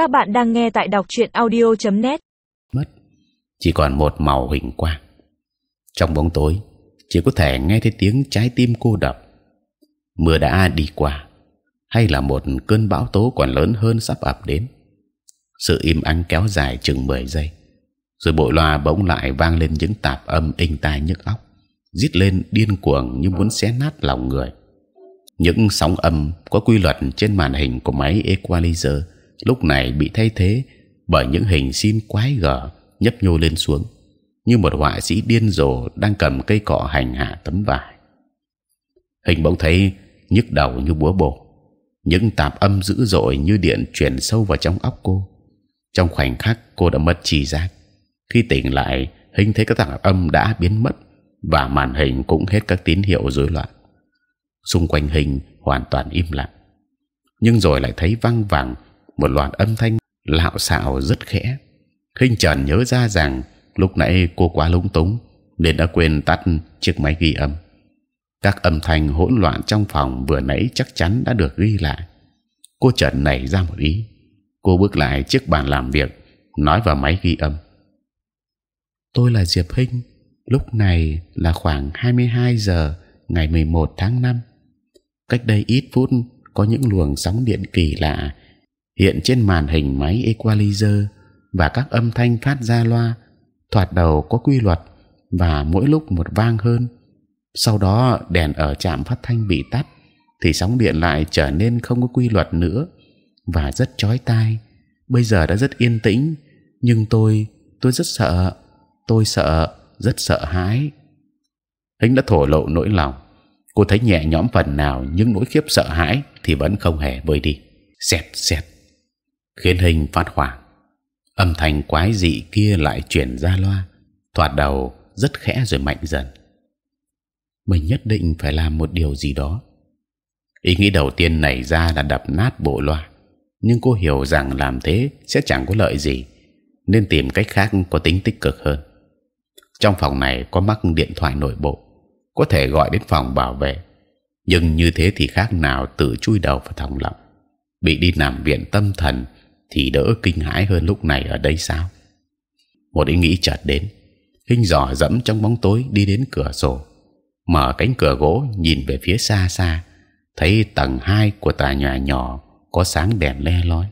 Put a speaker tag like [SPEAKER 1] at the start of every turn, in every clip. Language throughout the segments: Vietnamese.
[SPEAKER 1] Các bạn đang nghe tại đọc truyện audio.net.
[SPEAKER 2] mất. Chỉ còn một màu hình quang. Trong bóng tối, chỉ có thể nghe thấy tiếng trái tim cô đập. Mưa đã đi qua, hay là một cơn bão tố còn lớn hơn sắp ập đến. Sự im ắng kéo dài chừng 10 giây, rồi bộ loa bỗng lại vang lên những tạp âm inh tai nhức óc, rít lên điên cuồng như muốn xé nát lòng người. Những sóng âm có quy luật trên màn hình của máy equalizer lúc này bị thay thế bởi những hình xin quái gở nhấp nhô lên xuống, như một họa sĩ điên rồ đang cầm cây cọ hành hạ tấm vải. Hình bỗng thấy nhức đầu như búa bổ, những tạp âm dữ dội như điện truyền sâu vào trong óc cô. Trong khoảnh khắc, cô đã mất trí giác. Khi tỉnh lại, hình thấy các tạp âm đã biến mất và màn hình cũng hết các tín hiệu rối loạn. Xung quanh hình hoàn toàn im lặng, nhưng rồi lại thấy văng vẳng một loạt âm thanh lạo xạo rất khẽ. Hình trần nhớ ra rằng lúc nãy cô quá lúng túng nên đã quên tắt chiếc máy ghi âm. Các âm thanh hỗn loạn trong phòng vừa nãy chắc chắn đã được ghi lại. Cô trần nảy ra một ý. Cô bước lại chiếc bàn làm việc, nói vào máy ghi âm. Tôi là diệp hinh, lúc này là khoảng 22 giờ ngày 11 tháng 5 cách đây ít phút có những luồng sóng điện kỳ lạ hiện trên màn hình máy equalizer và các âm thanh phát ra loa, thoạt đầu có quy luật và mỗi lúc một vang hơn. Sau đó, đèn ở trạm phát thanh bị tắt thì sóng điện lại trở nên không có quy luật nữa và rất chói tai. Bây giờ đã rất yên tĩnh, nhưng tôi tôi rất sợ, tôi sợ, rất sợ hãi. Hinh đã thổ lộ nỗi lòng. Cô thấy nhẹ nhõm phần nào, nhưng nỗi khiếp sợ hãi thì vẫn không hề vơi đi. Xẹt xẹt khiến hình phát hoảng. Âm thanh quái dị kia lại truyền ra loa, thoạt đầu rất khẽ rồi mạnh dần. Mình nhất định phải làm một điều gì đó. Ý nghĩ đầu tiên nảy ra là đập nát bộ loa. Nhưng cô hiểu rằng làm thế sẽ chẳng có lợi gì, nên tìm cách khác có tính tích cực hơn. Trong phòng này có mắc điện thoại nội bộ, có thể gọi đến phòng bảo vệ. Nhưng như thế thì khác nào tự chui đầu vào thòng lọng, bị đi nằm viện tâm thần thì đỡ kinh hãi hơn lúc này ở đây sao? Một ý nghĩ chợt đến hình dò dẫm trong bóng tối đi đến cửa sổ, mở cánh cửa gỗ nhìn về phía xa xa, thấy tầng 2 của tòa nhà nhỏ có sáng đèn le lói.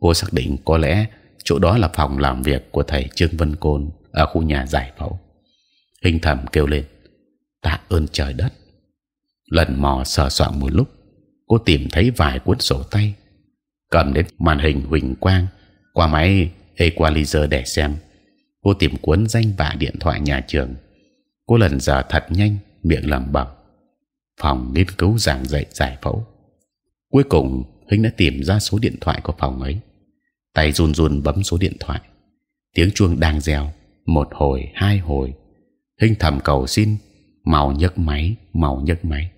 [SPEAKER 2] Cô xác định có lẽ chỗ đó là phòng làm việc của thầy trương vân côn ở khu nhà giải phẫu. Hình thầm kêu lên, tạ ơn trời đất. Lần mò sờ soạng một lúc, cô tìm thấy vài cuốn sổ tay cầm đến màn hình huỳnh quang, qua máy equalizer để xem. Cô tìm cuốn danh bạ điện thoại nhà trường. Cô lần giờ thật nhanh, miệng lẩm bẩm. Phòng nghiên cứu giảng dạy giải phẫu. Cuối cùng Hinh đã tìm ra số điện thoại của phòng ấy. Tay run run bấm số điện thoại. Tiếng chuông đang reo. Một hồi, hai hồi. Hinh thầm cầu xin màu nhấc máy màu nhấc máy.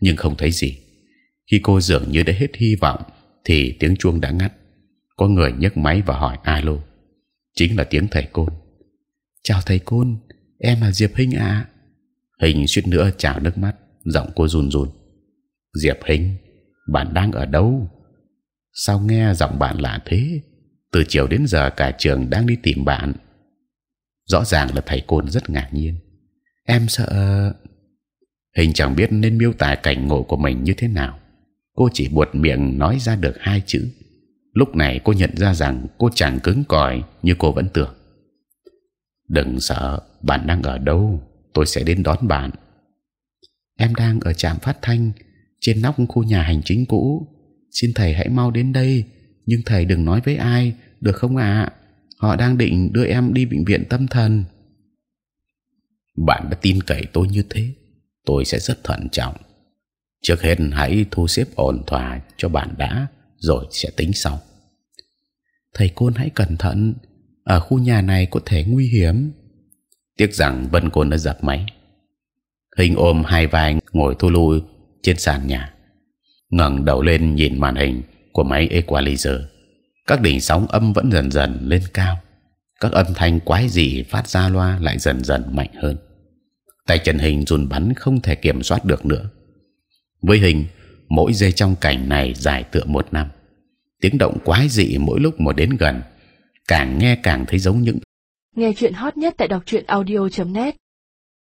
[SPEAKER 2] Nhưng không thấy gì. Khi cô dường như đã hết hy vọng thì tiếng chuông đã ngắt. Có người nhấc máy và hỏi, alo, chính là tiếng thầy côn. Chào thầy côn, em là diệp hinh ạ. À. hình suýt nữa chào nước mắt, giọng cô run run. Diệp hinh, bạn đang ở đâu? Sao nghe giọng bạn lạ thế? Từ chiều đến giờ cả trường đang đi tìm bạn. Rõ ràng là thầy côn rất ngạc nhiên. Em sợ hình chẳng biết nên miêu tả cảnh ngộ của mình như thế nào cô chỉ buột miệng nói ra được hai chữ. Lúc này cô nhận ra rằng cô chẳng cứng cỏi như cô vẫn tưởng. Đừng sợ, bạn đang ở đâu? Tôi sẽ đến đón bạn. Em đang ở trạm phát thanh, trên nóc khu nhà hành chính cũ. Xin thầy hãy mau đến đây, nhưng thầy đừng nói với ai, được không ạ? Họ đang định đưa em đi bệnh viện tâm thần. Bạn đã tin cậy tôi như thế, tôi sẽ rất thận trọng trước hết hãy thu xếp ổn thỏa cho bạn đã, rồi sẽ tính sau. Thầy côn hãy cẩn thận, ở khu nhà này có thể nguy hiểm. Tiếc rằng vân côn đã dập máy. Hình ôm hai vai ngồi thu lui trên sàn nhà. ngẩng đầu lên nhìn màn hình của máy equalizer. Các đỉnh sóng âm vẫn dần dần lên cao. Các âm thanh quái dị phát ra loa lại dần dần mạnh hơn. Tay chân hình run bắn không thể kiểm soát được nữa với hình, mỗi giây trong cảnh này dài tựa một năm. Tiếng động quái dị mỗi lúc một đến gần, càng nghe càng thấy giống những
[SPEAKER 3] nghe chuyện hot nhất tại đọc truyện audio .net.